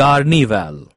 carnival